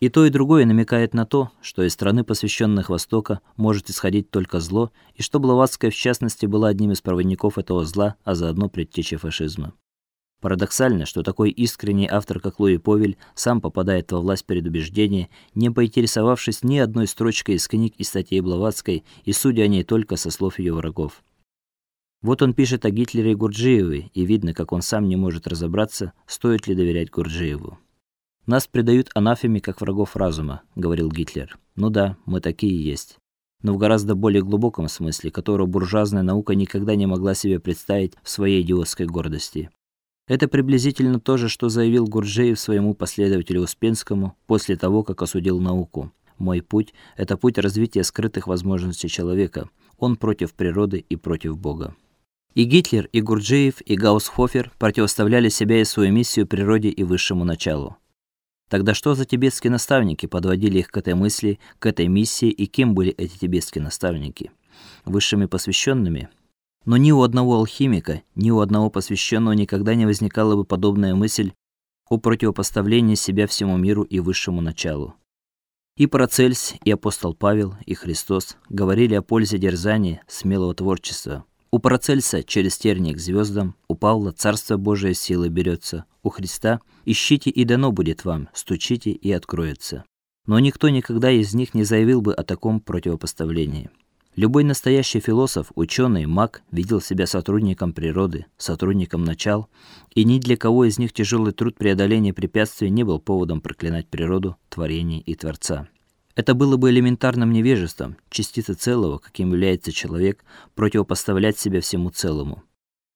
И то, и другое намекает на то, что из страны посвященных Востока может исходить только зло, и что Блаватская в частности была одним из проводников этого зла, а заодно предтечей фашизма. Парадоксально, что такой искренний автор, как Луи Повель, сам попадает во власть предубеждения, не поинтересовавшись ни одной строчкой из книг и статей Блаватской и судя о ней только со слов ее врагов. Вот он пишет о Гитлере и Гурджиеве, и видно, как он сам не может разобраться, стоит ли доверять Гурджиеву. Нас предают анафеме как врагов разума, говорил Гитлер. Ну да, мы такие есть. Но в гораздо более глубоком смысле, которого буржуазная наука никогда не могла себе представить в своей идиотской гордости. Это приблизительно то же, что заявил Гурджиев своему последователю Успенскому после того, как осудил науку. Мой путь это путь развития скрытых возможностей человека. Он против природы и против Бога. И Гитлер, и Гурджиев, и Гаусхофер противоставляли себя и свою миссию природе и высшему началу. Тогда что за тибетские наставники подводили их к этой мысли, к этой миссии и кем были эти тибетские наставники? Высшими посвященными? Но ни у одного алхимика, ни у одного посвященного никогда не возникала бы подобная мысль о противопоставлении себя всему миру и высшему началу. И Парацельс, и апостол Павел, и Христос говорили о пользе дерзания, смелого творчества. У Парацельса через тернии к звездам, у Павла царство Божие силы берется, у Христа ищите и дано будет вам, стучите и откроется. Но никто никогда из них не заявил бы о таком противопоставлении. Любой настоящий философ, ученый, маг видел себя сотрудником природы, сотрудником начал, и ни для кого из них тяжелый труд преодоления препятствий не был поводом проклинать природу, творение и творца. Это было бы элементарным невежеством, частица целого, каким является человек, противопоставлять себя всему целому.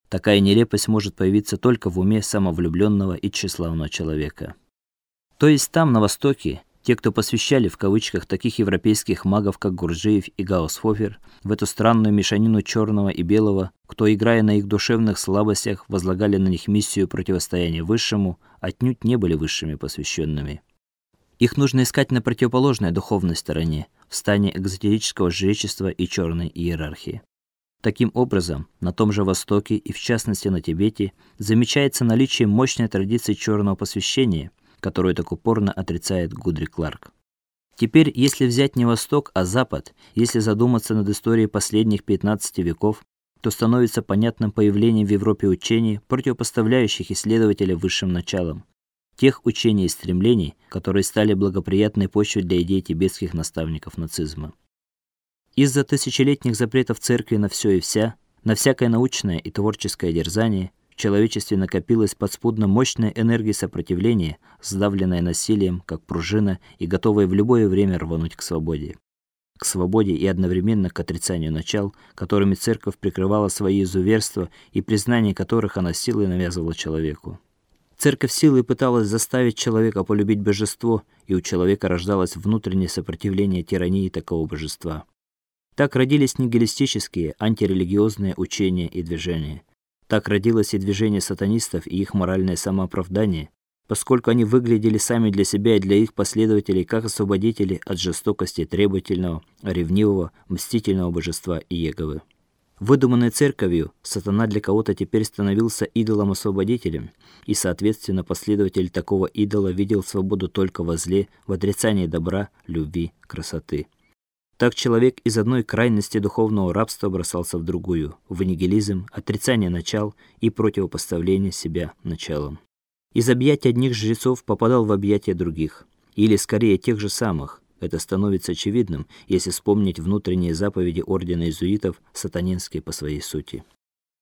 Такая нелепость может появиться только в уме самовлюбленного и тщеславного человека. То есть там на востоке те, кто посвящали в кавычках таких европейских магов, как Гурджиев и Гаусфофер, в эту странную мешанину черного и белого, кто, играя на их душевных слабостях, возлагали на них миссию противостояния высшему, отнюдь не были высшими посвященными. Их нужно искать на противоположной духовной стороне, в стане экзотерического жречества и черной иерархии. Таким образом, на том же Востоке и в частности на Тибете замечается наличие мощной традиции черного посвящения – которую так упорно отрицает Гудри Кларк. Теперь, если взять не Восток, а Запад, если задуматься над историей последних 15 веков, то становится понятным появление в Европе учений, противопоставляющих исследователя высшим началам, тех учений и стремлений, которые стали благоприятной почвой для идей тибетских наставников нацизма. Из-за тысячелетних запретов церкви на все и вся, на всякое научное и творческое дерзание – в человечестве накопилась подспудно мощная энергия сопротивления, сдавленная насилием, как пружина и готовая в любое время рвануть к свободе. К свободе и одновременно к отрицанию начал, которыми церковь прикрывала свои изуверства и признание которых она силой навязывала человеку. Церковь силой пыталась заставить человека полюбить божество, и у человека рождалось внутреннее сопротивление тирании такого божества. Так родились нигилистические, антирелигиозные учения и движения. Так родилось и движение сатанистов и их моральное самооправдание, поскольку они выглядели сами для себя и для их последователей как освободители от жестокости требовательного, ревнивого, мстительного божества Иеговы. Выдуманной церковью, сатана для кого-то теперь становился идолом-освободителем, и, соответственно, последователь такого идола видел свободу только во зле, в отрицании добра, любви, красоты. Так человек из одной крайности духовного рабства бросался в другую, в нигилизм, отрицание начал и противопоставление себя началам. Из объятий одних жрецов попадал в объятия других, или скорее тех же самых. Это становится очевидным, если вспомнить внутренние заповеди ордена иезуитов, сатанинские по своей сути.